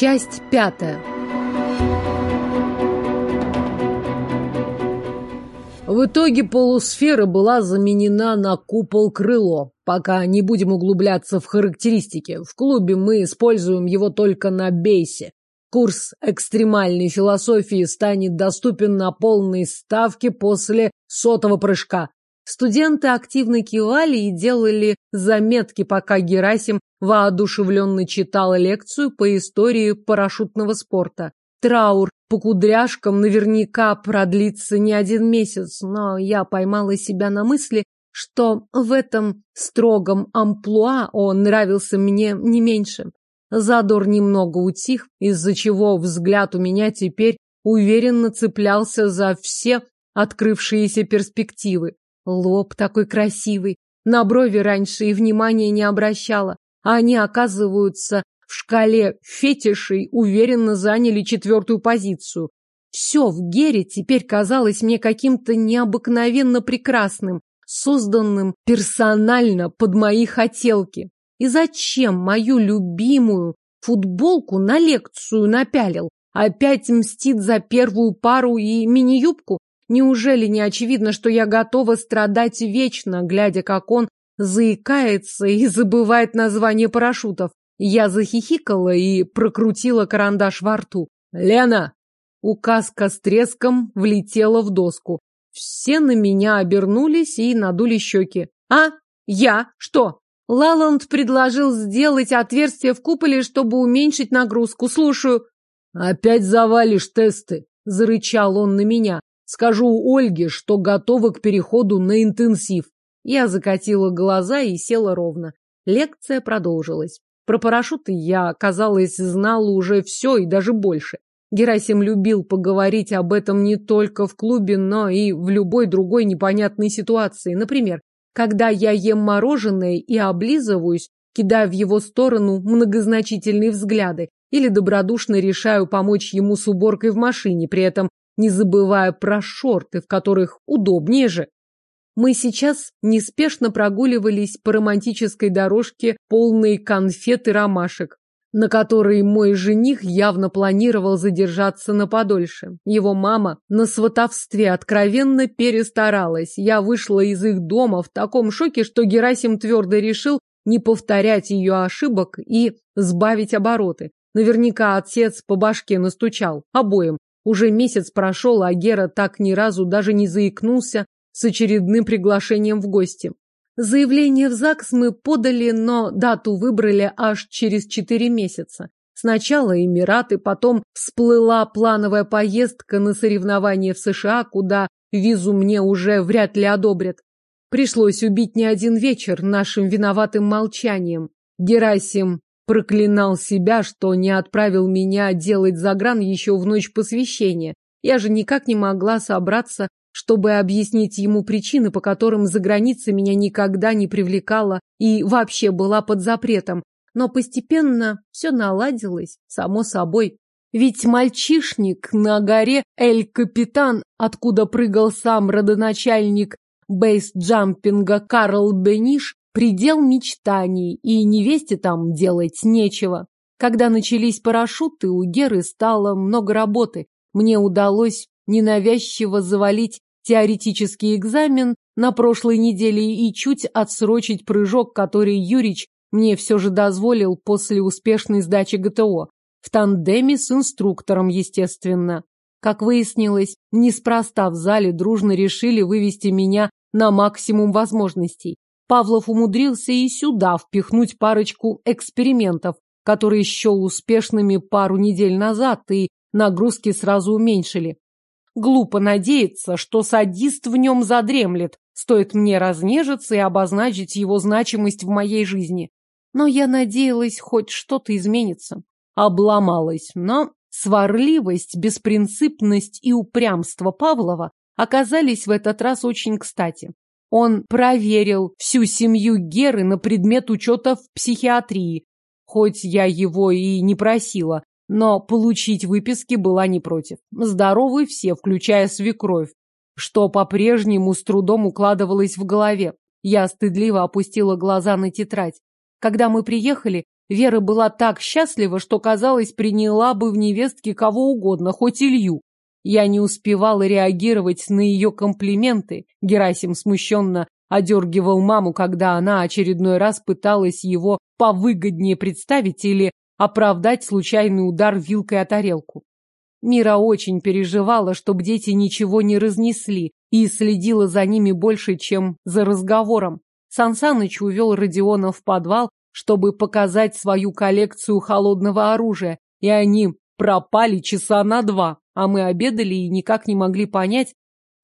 Часть пятая. В итоге полусфера была заменена на купол-крыло. Пока не будем углубляться в характеристики. В клубе мы используем его только на бейсе. Курс экстремальной философии станет доступен на полной ставке после сотого прыжка. Студенты активно кивали и делали заметки, пока Герасим воодушевленно читал лекцию по истории парашютного спорта. Траур по кудряшкам наверняка продлится не один месяц, но я поймала себя на мысли, что в этом строгом амплуа он нравился мне не меньше. Задор немного утих, из-за чего взгляд у меня теперь уверенно цеплялся за все открывшиеся перспективы. Лоб такой красивый. На брови раньше и внимания не обращала. А они, оказываются, в шкале фетишей уверенно заняли четвертую позицию. Все в Гере теперь казалось мне каким-то необыкновенно прекрасным, созданным персонально под мои хотелки. И зачем мою любимую футболку на лекцию напялил? Опять мстит за первую пару и мини-юбку? Неужели не очевидно, что я готова страдать вечно, глядя, как он заикается и забывает название парашютов? Я захихикала и прокрутила карандаш во рту. «Лена!» Указка с треском влетела в доску. Все на меня обернулись и надули щеки. «А? Я? Что?» Лаланд предложил сделать отверстие в куполе, чтобы уменьшить нагрузку. Слушаю. «Опять завалишь тесты», — зарычал он на меня. Скажу Ольге, что готова к переходу на интенсив. Я закатила глаза и села ровно. Лекция продолжилась. Про парашюты я, казалось, знала уже все и даже больше. Герасим любил поговорить об этом не только в клубе, но и в любой другой непонятной ситуации. Например, когда я ем мороженое и облизываюсь, кидая в его сторону многозначительные взгляды, или добродушно решаю помочь ему с уборкой в машине, при этом не забывая про шорты, в которых удобнее же. Мы сейчас неспешно прогуливались по романтической дорожке, полной конфет и ромашек, на которой мой жених явно планировал задержаться на подольше. Его мама на сватовстве откровенно перестаралась. Я вышла из их дома в таком шоке, что Герасим твердо решил не повторять ее ошибок и сбавить обороты. Наверняка отец по башке настучал, обоим, уже месяц прошел, а Гера так ни разу даже не заикнулся с очередным приглашением в гости. Заявление в ЗАГС мы подали, но дату выбрали аж через четыре месяца. Сначала Эмираты, потом всплыла плановая поездка на соревнования в США, куда визу мне уже вряд ли одобрят. Пришлось убить не один вечер нашим виноватым молчанием. Герасим Проклинал себя, что не отправил меня делать загран еще в ночь посвящения. Я же никак не могла собраться, чтобы объяснить ему причины, по которым за границей меня никогда не привлекала и вообще была под запретом. Но постепенно все наладилось, само собой. Ведь мальчишник на горе Эль-Капитан, откуда прыгал сам родоначальник бейс-джампинга Карл Бениш, Предел мечтаний, и невесте там делать нечего. Когда начались парашюты, у Геры стало много работы. Мне удалось ненавязчиво завалить теоретический экзамен на прошлой неделе и чуть отсрочить прыжок, который Юрич мне все же дозволил после успешной сдачи ГТО. В тандеме с инструктором, естественно. Как выяснилось, неспроста в зале дружно решили вывести меня на максимум возможностей. Павлов умудрился и сюда впихнуть парочку экспериментов, которые счел успешными пару недель назад, и нагрузки сразу уменьшили. Глупо надеяться, что садист в нем задремлет, стоит мне разнежиться и обозначить его значимость в моей жизни. Но я надеялась, хоть что-то изменится. Обломалась, но сварливость, беспринципность и упрямство Павлова оказались в этот раз очень кстати. Он проверил всю семью Геры на предмет учета в психиатрии. Хоть я его и не просила, но получить выписки была не против. Здоровы все, включая свекровь, что по-прежнему с трудом укладывалось в голове. Я стыдливо опустила глаза на тетрадь. Когда мы приехали, Вера была так счастлива, что, казалось, приняла бы в невестке кого угодно, хоть Илью. Я не успевала реагировать на ее комплименты. Герасим смущенно одергивал маму, когда она очередной раз пыталась его повыгоднее представить или оправдать случайный удар вилкой о тарелку. Мира очень переживала, чтобы дети ничего не разнесли, и следила за ними больше, чем за разговором. Сансаныч увел Родиона в подвал, чтобы показать свою коллекцию холодного оружия, и они пропали часа на два, а мы обедали и никак не могли понять,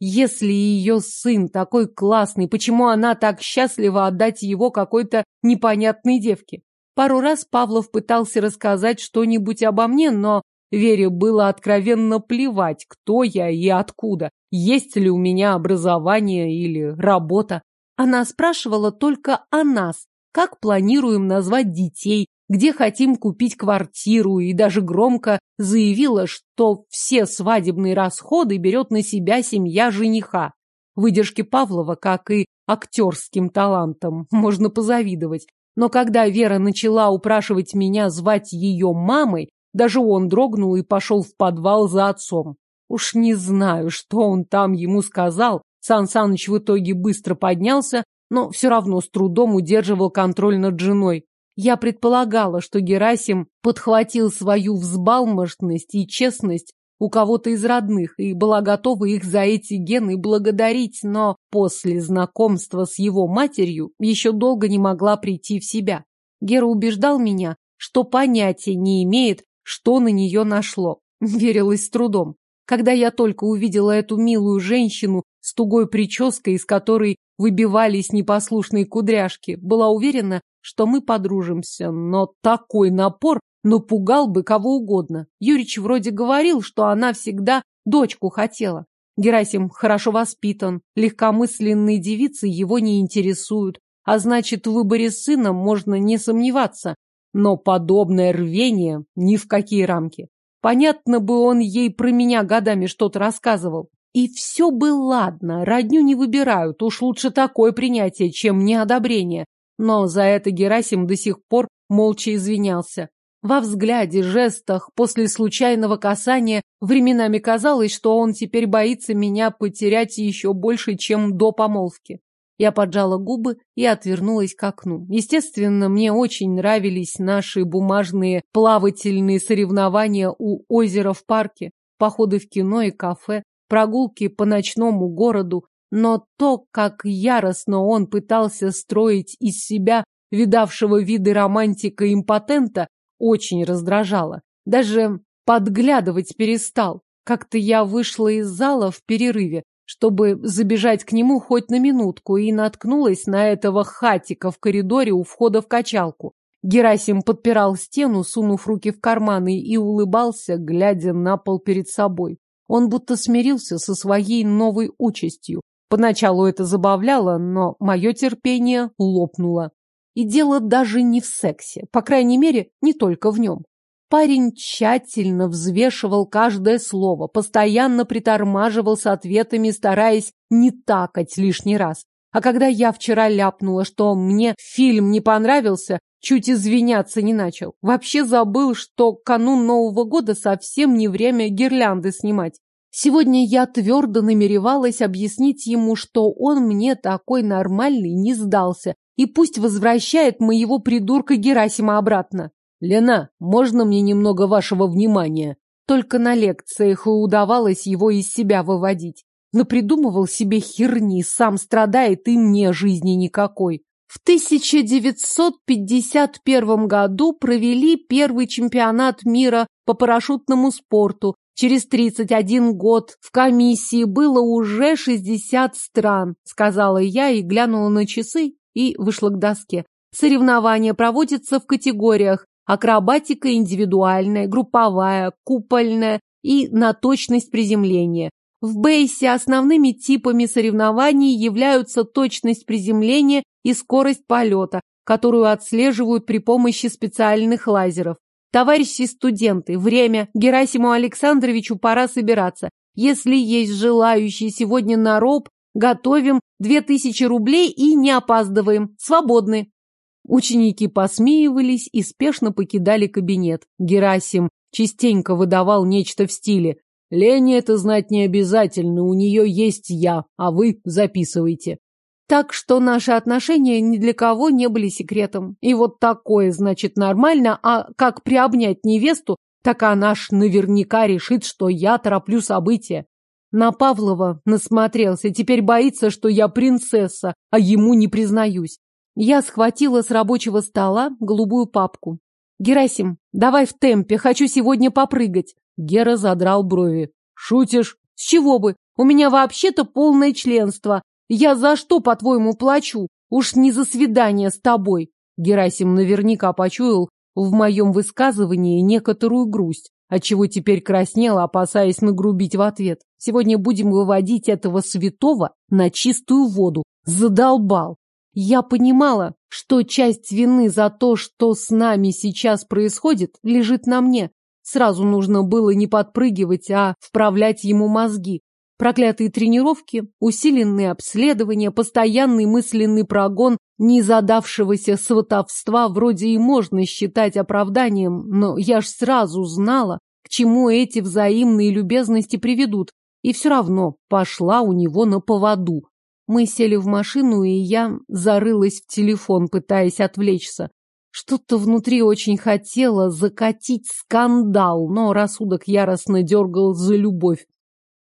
если ее сын такой классный, почему она так счастлива отдать его какой-то непонятной девке? Пару раз Павлов пытался рассказать что-нибудь обо мне, но Вере было откровенно плевать, кто я и откуда, есть ли у меня образование или работа. Она спрашивала только о нас, как планируем назвать детей, где хотим купить квартиру, и даже громко заявила, что все свадебные расходы берет на себя семья жениха. Выдержке Павлова, как и актерским талантам, можно позавидовать. Но когда Вера начала упрашивать меня звать ее мамой, даже он дрогнул и пошел в подвал за отцом. Уж не знаю, что он там ему сказал. Сан Саныч в итоге быстро поднялся, но все равно с трудом удерживал контроль над женой. Я предполагала, что Герасим подхватил свою взбалмошность и честность у кого-то из родных и была готова их за эти гены благодарить, но после знакомства с его матерью еще долго не могла прийти в себя. Гера убеждал меня, что понятия не имеет, что на нее нашло. Верилась с трудом. Когда я только увидела эту милую женщину с тугой прической, из которой выбивались непослушные кудряшки, была уверена, что мы подружимся, но такой напор напугал бы кого угодно. Юрич вроде говорил, что она всегда дочку хотела. Герасим хорошо воспитан, легкомысленные девицы его не интересуют, а значит, в выборе сына можно не сомневаться. Но подобное рвение ни в какие рамки. Понятно бы он ей про меня годами что-то рассказывал. И все бы ладно, родню не выбирают, уж лучше такое принятие, чем неодобрение. Но за это Герасим до сих пор молча извинялся. Во взгляде, жестах, после случайного касания временами казалось, что он теперь боится меня потерять еще больше, чем до помолвки. Я поджала губы и отвернулась к окну. Естественно, мне очень нравились наши бумажные плавательные соревнования у озера в парке, походы в кино и кафе, прогулки по ночному городу, но то, как яростно он пытался строить из себя видавшего виды романтика импотента, очень раздражало. Даже подглядывать перестал. Как-то я вышла из зала в перерыве, чтобы забежать к нему хоть на минутку, и наткнулась на этого хатика в коридоре у входа в качалку. Герасим подпирал стену, сунув руки в карманы, и улыбался, глядя на пол перед собой. Он будто смирился со своей новой участью. Поначалу это забавляло, но мое терпение лопнуло. И дело даже не в сексе, по крайней мере, не только в нем. Парень тщательно взвешивал каждое слово, постоянно притормаживал с ответами, стараясь не такать лишний раз. А когда я вчера ляпнула, что мне фильм не понравился, чуть извиняться не начал. Вообще забыл, что канун Нового года совсем не время гирлянды снимать. Сегодня я твердо намеревалась объяснить ему, что он мне такой нормальный не сдался, и пусть возвращает моего придурка Герасима обратно. «Лена, можно мне немного вашего внимания?» Только на лекциях и удавалось его из себя выводить. Но придумывал себе херни, сам страдает и мне жизни никакой. В 1951 году провели первый чемпионат мира по парашютному спорту. Через 31 год в комиссии было уже 60 стран, сказала я и глянула на часы и вышла к доске. Соревнования проводятся в категориях акробатика индивидуальная, групповая, купольная и на точность приземления. В бейсе основными типами соревнований являются точность приземления и скорость полета, которую отслеживают при помощи специальных лазеров. Товарищи студенты, время. Герасиму Александровичу пора собираться. Если есть желающие сегодня на роб, готовим 2000 рублей и не опаздываем. Свободны. Ученики посмеивались и спешно покидали кабинет. Герасим частенько выдавал нечто в стиле «Лене это знать не обязательно, у нее есть я, а вы записывайте». Так что наши отношения ни для кого не были секретом. И вот такое, значит, нормально, а как приобнять невесту, так она ж наверняка решит, что я тороплю события. На Павлова насмотрелся, теперь боится, что я принцесса, а ему не признаюсь. Я схватила с рабочего стола голубую папку. «Герасим, давай в темпе, хочу сегодня попрыгать». Гера задрал брови. «Шутишь? С чего бы? У меня вообще-то полное членство. Я за что, по-твоему, плачу? Уж не за свидание с тобой». Герасим наверняка почуял в моем высказывании некоторую грусть, отчего теперь краснел, опасаясь нагрубить в ответ. Сегодня будем выводить этого святого на чистую воду. Задолбал. Я понимала, что часть вины за то, что с нами сейчас происходит, лежит на мне. Сразу нужно было не подпрыгивать, а вправлять ему мозги. Проклятые тренировки, усиленные обследования, постоянный мысленный прогон незадавшегося сватовства вроде и можно считать оправданием, но я ж сразу знала, к чему эти взаимные любезности приведут, и все равно пошла у него на поводу. Мы сели в машину, и я зарылась в телефон, пытаясь отвлечься. Что-то внутри очень хотело закатить скандал, но рассудок яростно дергал за любовь.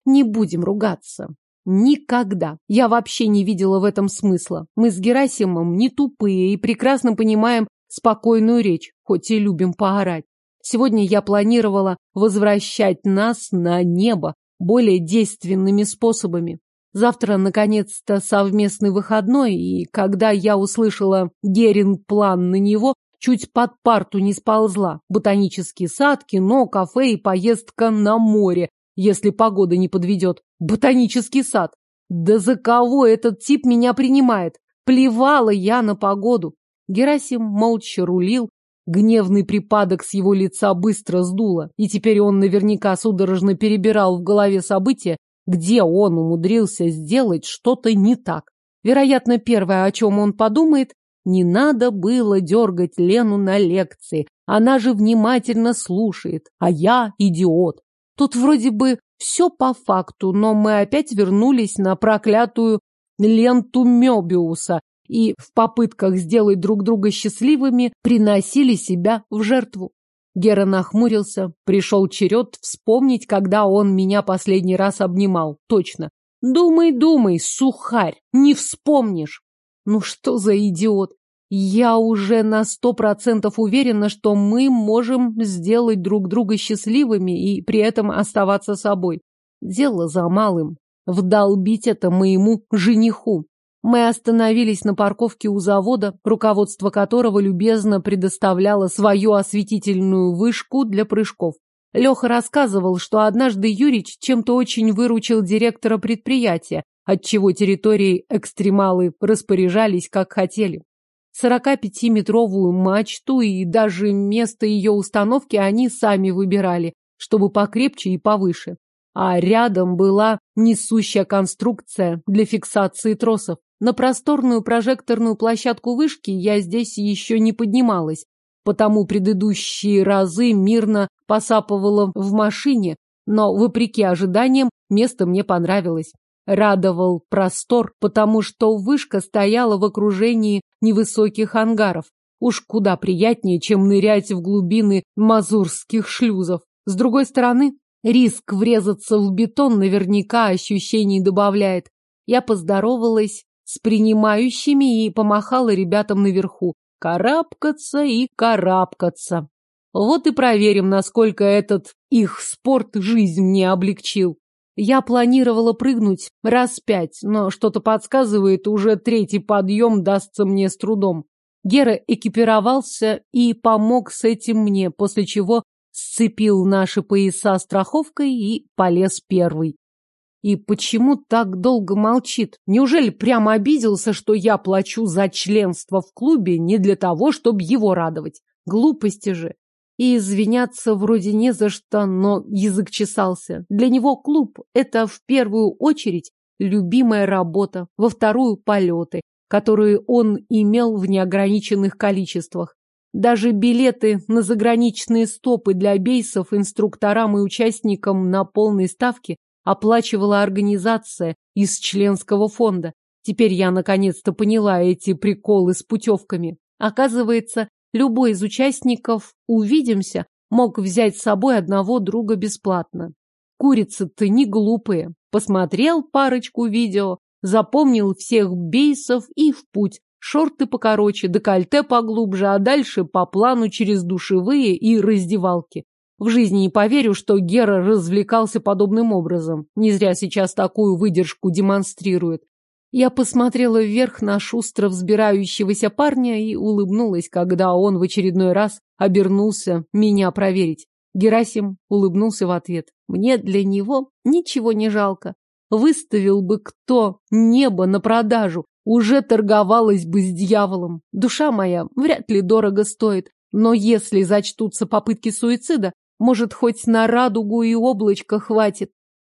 Не будем ругаться. Никогда. Я вообще не видела в этом смысла. Мы с Герасимом не тупые и прекрасно понимаем спокойную речь, хоть и любим поорать. Сегодня я планировала возвращать нас на небо более действенными способами. Завтра, наконец-то, совместный выходной, и когда я услышала Герин план на него, чуть под парту не сползла. Ботанический сад, кино, кафе и поездка на море, если погода не подведет. Ботанический сад. Да за кого этот тип меня принимает? Плевала я на погоду. Герасим молча рулил, Гневный припадок с его лица быстро сдуло, и теперь он наверняка судорожно перебирал в голове события, где он умудрился сделать что-то не так. Вероятно, первое, о чем он подумает, не надо было дергать Лену на лекции. Она же внимательно слушает, а я идиот. Тут вроде бы все по факту, но мы опять вернулись на проклятую ленту Мёбиуса и в попытках сделать друг друга счастливыми приносили себя в жертву. Гера нахмурился. Пришел черед вспомнить, когда он меня последний раз обнимал. Точно. Думай, думай, сухарь, не вспомнишь. Ну что за идиот? Я уже на сто процентов уверена, что мы можем сделать друг друга счастливыми и при этом оставаться собой. Дело за малым. Вдолбить это моему жениху. Мы остановились на парковке у завода, руководство которого любезно предоставляло свою осветительную вышку для прыжков. Леха рассказывал, что однажды Юрич чем-то очень выручил директора предприятия, отчего территории экстремалы распоряжались как хотели. 45-метровую мачту и даже место ее установки они сами выбирали, чтобы покрепче и повыше. А рядом была несущая конструкция для фиксации тросов. На просторную прожекторную площадку вышки я здесь еще не поднималась, потому предыдущие разы мирно посапывала в машине, но, вопреки ожиданиям, место мне понравилось. Радовал простор, потому что вышка стояла в окружении невысоких ангаров. Уж куда приятнее, чем нырять в глубины мазурских шлюзов. С другой стороны, риск врезаться в бетон наверняка ощущений добавляет. Я поздоровалась с принимающими и помахала ребятам наверху. Карабкаться и карабкаться. Вот и проверим, насколько этот их спорт жизнь мне облегчил. Я планировала прыгнуть раз пять, но что-то подсказывает, уже третий подъем дастся мне с трудом. Гера экипировался и помог с этим мне, после чего сцепил наши пояса страховкой и полез первый. И почему так долго молчит? Неужели прямо обиделся, что я плачу за членство в клубе не для того, чтобы его радовать? Глупости же. И извиняться вроде не за что, но язык чесался. Для него клуб – это в первую очередь любимая работа, во вторую – полеты, которые он имел в неограниченных количествах. Даже билеты на заграничные стопы для бейсов инструкторам и участникам на полной ставке оплачивала организация из членского фонда. Теперь я наконец-то поняла эти приколы с путевками. Оказывается, любой из участников «Увидимся» мог взять с собой одного друга бесплатно. Курицы-то не глупые. Посмотрел парочку видео, запомнил всех бейсов и в путь. Шорты покороче, декольте поглубже, а дальше по плану через душевые и раздевалки. В жизни не поверю, что Гера развлекался подобным образом. Не зря сейчас такую выдержку демонстрирует. Я посмотрела вверх на шустро взбирающегося парня и улыбнулась, когда он в очередной раз обернулся меня проверить. Герасим улыбнулся в ответ. Мне для него ничего не жалко. Выставил бы кто небо на продажу, уже торговалась бы с дьяволом. Душа моя вряд ли дорого стоит, но если зачтутся попытки суицида, может, хоть на радугу и облачко хватит.